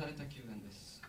された球団です。